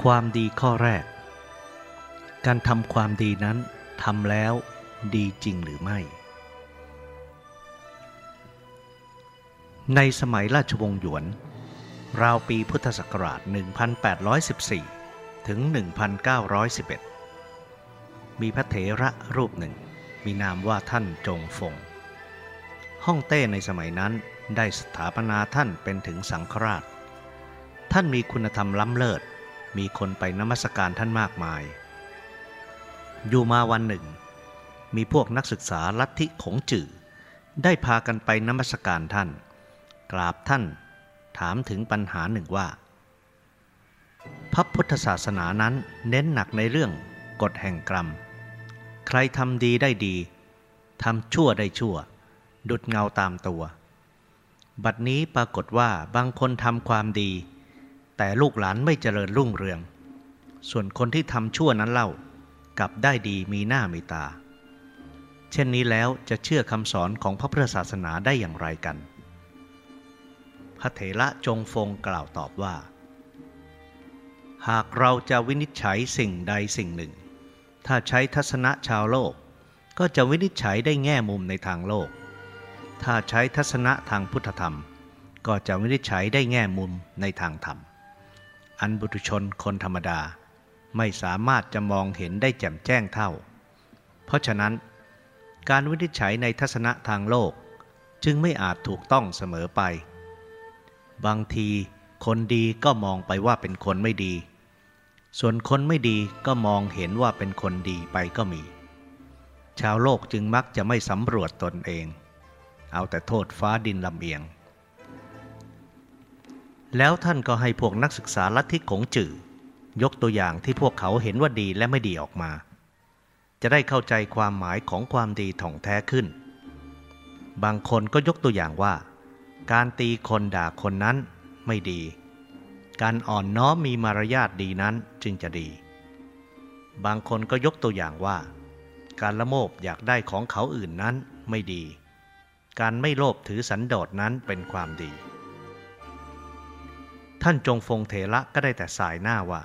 ความดีข้อแรก การทำความดีนั้นทำแล้วดีจริงหรือไม่ ในสมัยราชวงศ์หยวน ราวปีพุทธศักราช 1814 ถึง 1911 มีพระเถระรูปหนึ่ง มีนามว่าท่านจงฟงฮ่องเต้ในสมัยนั้นได้สถาปนาท่านเป็นถึงสังฆราช ท่านมีคุณธรรมล้ำเลิศ มีคนไปนมัสการท่านมากมาย อยู่มาวันหนึ่ง มีพวกนักศึกษาลัทธิขงจื่อได้พากันไปนมัสการท่าน กราบท่านถามถึงปัญหาหนึ่งว่า พระพุทธศาสนานั้นเน้นหนักในเรื่องกฎแห่งกรรม ใครทำดีได้ดีทำชั่วได้ชั่ว ดุดเงาตามตัว บัดนี้ปรากฏว่าบางคนทำความดี แต่ลูกหลานไม่เจริญรุ่งเรือง ส่วนคนที่ทำชั่วนั้นเล่ากลับได้ดีมีหน้ามีตา เช่นนี้แล้วจะเชื่อคำสอนของพระพุทธศาสนาได้อย่างไรกัน พระเถระจงฟงกล่าวตอบว่า หากเราจะวินิจฉัยสิ่งใดสิ่งหนึ่ง ถ้าใช้ทัศนะชาวโลก ก็จะวินิจฉัยได้แง่มุมในทางโลก ถ้าใช้ทัศนะทางพุทธธรรม ก็จะวินิจฉัยได้แง่มุมในทางธรรม อันบุตุชนคนธรรมดาไม่สามารถจะมองเห็นได้แจ่มแจ้งเท่า เพราะฉะนั้น การวินิจฉัยในทัศนะทางโลกจึงไม่อาจถูกต้องเสมอไป บางทีคนดีก็มองไปว่าเป็นคนไม่ดี ส่วนคนไม่ดีก็มองเห็นว่าเป็นคนดีไปก็มี ชาวโลกจึงมักจะไม่สำรวจตนเอง เอาแต่โทษฟ้าดินลำเอียง แล้วท่านก็ให้พวกนักศึกษาลัทธิขงจื่อยกตัวอย่างที่พวกเขาเห็นว่าดีและไม่ดีออกมา จะได้เข้าใจความหมายของความดีถ่องแท้ขึ้น บางคนก็ยกตัวอย่างว่า การตีคนด่าคนนั้นไม่ดี การอ่อนน้อมมีมารยาทดีนั้นจึงจะดี บางคนก็ยกตัวอย่างว่า การละโมบอยากได้ของเขาอื่นนั้นไม่ดี การไม่โลภถือสันโดษนั้นเป็นความดี ท่านจงฟงเถระก็ได้แต่สายหน้าว่า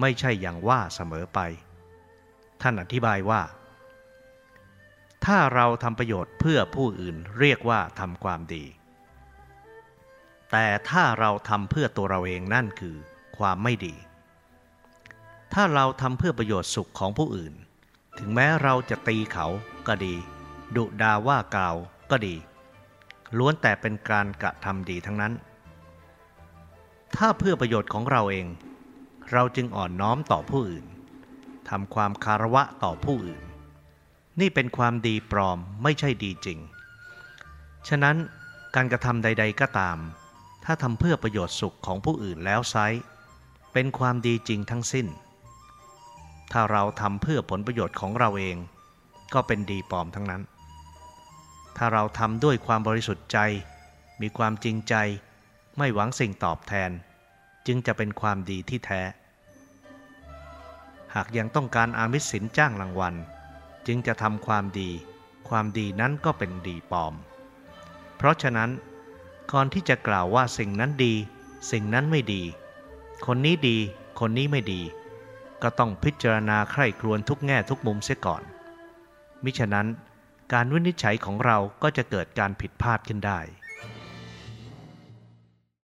ไม่ใช่อย่างว่าเสมอไป ท่านอธิบายว่า ถ้าเราทำประโยชน์เพื่อผู้อื่นเรียกว่าทำความดี แต่ถ้าเราทำเพื่อตัวเราเองนั่นคือความไม่ดี ถ้าเราทำเพื่อประโยชน์สุขของผู้อื่น ถึงแม้เราจะตีเขาก็ดี ดุดาว่ากล่าวก็ดี ล้วนแต่เป็นการกระทำดีทั้งนั้น ถ้าเพื่อประโยชน์ของเราเอง เราจึงอ่อนน้อมต่อผู้อื่นทำความคารวะต่อผู้อื่น นี่เป็นความดีปลอมไม่ใช่ดีจริง ฉะนั้นการกระทำใด ๆก็ตาม ถ้าทำเพื่อประโยชน์สุขของผู้อื่นแล้วไซเป็นความดีจริงทั้งสิ้น ถ้าเราทำเพื่อผลประโยชน์ของเราเอง ก็เป็นดีปลอมทั้งนั้น ถ้าเราทำด้วยความบริสุทธิ์ใจ มีความจริงใจ ไม่หวังสิ่งตอบแทน จึงจะเป็นความดีที่แท้ หากยังต้องการอามิสสินจ้างรางวัล จึงจะทำความดี ความดีนั้นก็เป็นดีปลอม เพราะฉะนั้น ก่อนที่จะกล่าวว่าสิ่งนั้นดี สิ่งนั้นไม่ดี คนนี้ดี คนนี้ไม่ดี ก็ต้องพิจารณาใคร่ครวญทุกแง่ทุกมุมเสียก่อน มิฉะนั้นการวินิจฉัยของเราก็จะเกิดการผิดพลาดขึ้นได้